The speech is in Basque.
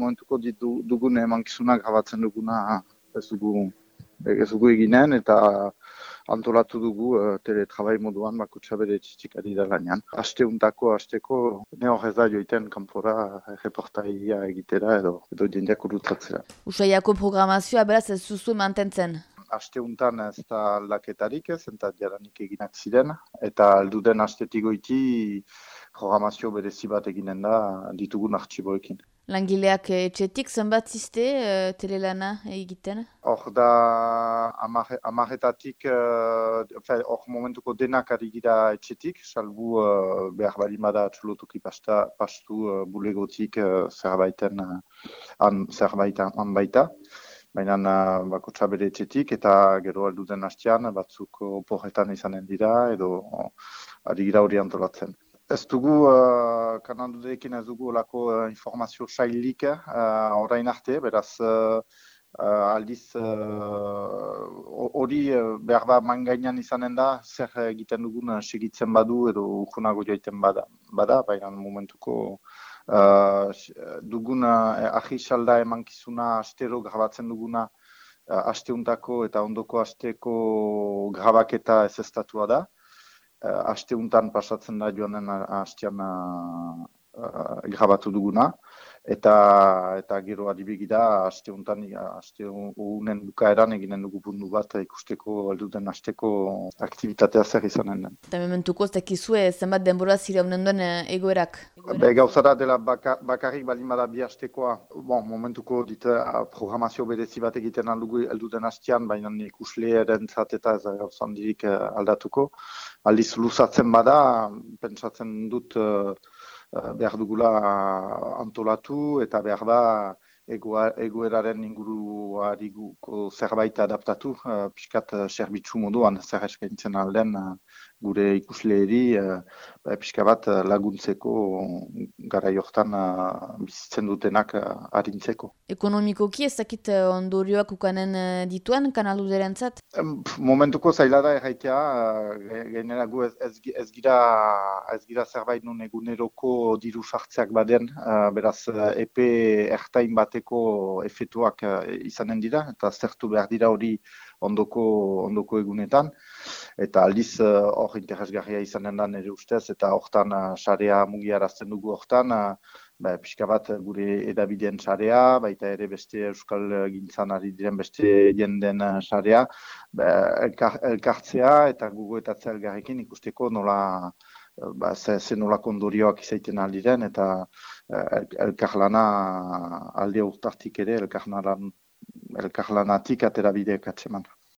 momentuko dugun emankizunak gabatzen duguna ez dugu, ez dugu eginen eta antolatu dugu uh, teletrabai moduan bakutsa bere txitsikari da lanean. Aste untako, asteko, ne horrez da joiten kanpora reportaia egitera edo, edo jendeak urutatzera. Usaiako programazioa beraz ez zuzu mantentzen? Aste untan ez da aldaketarik ez, eta jaranik eginak ziren, eta alduden astetik goiti programazio berezi bat eginen da ditugun artxiboekin. Langileak etxetik zenbat ziste uh, telelana egiten? Hor da amaretatik, uh, hor momentuko denak ari gira etxetik, salbu uh, behar bali bada txulotuki pasta, pastu uh, bulegotik uh, zerbaiten uh, an, an baita. Baina uh, bako txabere etxetik eta gero aldu den hastean batzuk oporretan izanen dira edo ari gira hori antolatzen. Ez dugu, uh, kanaldudekin ez dugu olako uh, informazio sailik uh, orain arte, beraz uh, aldiz hori uh, behar da mangainan izanen da, zer egiten dugun segitzen badu edo ukunago joiten bada, bada baina momentuko uh, dugun uh, ahi salda emankizuna astero grabatzen duguna uh, asteuntako eta ondoko asteko grabaketa ez estatua da. Uh, aste untan pasatzen da joanen astean uh, grabatu duguna eta eta gero adibigi da aste untan aste unen bukaeran eginen dugu bundu bat ikusteko alduten asteko aktivitatea zer izanen den. Eta mementuko ez dakizue zenbat denbora zire honen duen egoerak? Be, gauzara dela baka, bakarrik balin bada bi astekoa, bon, momentuko dit programazio berezi bat egiten aldugu elduten hastean, baina ikusle erentzat eta ez gauzan dirik aldatuko. Aldiz luzatzen bada, pentsatzen dut Eh, behar dugula antolatu eta behar da egoeraren inguruari zerbait adaptatu, uh, piskat uh, serbitzu moduan zer eskaintzen alden uh, gure ikusleeri uh, pixka bat laguntzeko gara jortan uh, bizitzen dutenak uh, harintzeko. Ekonomikoki ez dakit ondorioak ukanen uh, dituen kanalu derentzat? Momentuko zaila da erraitea, uh, gainera gu ez, ez, ez, gira, ez gira zerbait nun eguneroko diru sartzeak baden, uh, beraz EP ertain bate egiteko efetuak uh, izanen dira, eta zertu behar dira hori ondoko, ondoko egunetan. Eta aldiz eh, hor interesgarria izanen da nire ustez, eta hortan uh, sarea mugiarazten dugu hortan, ba, pixka bat gure edabideen sarea, baita ere beste euskal gintzan ari diren beste jenden sarea, ba, elkartzea eta gugoetatzea elgarrekin ikusteko nola ba, ze, ze nola kondorioak izaiten aldiren, eta eh, elkarlana alde urtartik ere elkarlanatik atera bideak atseman.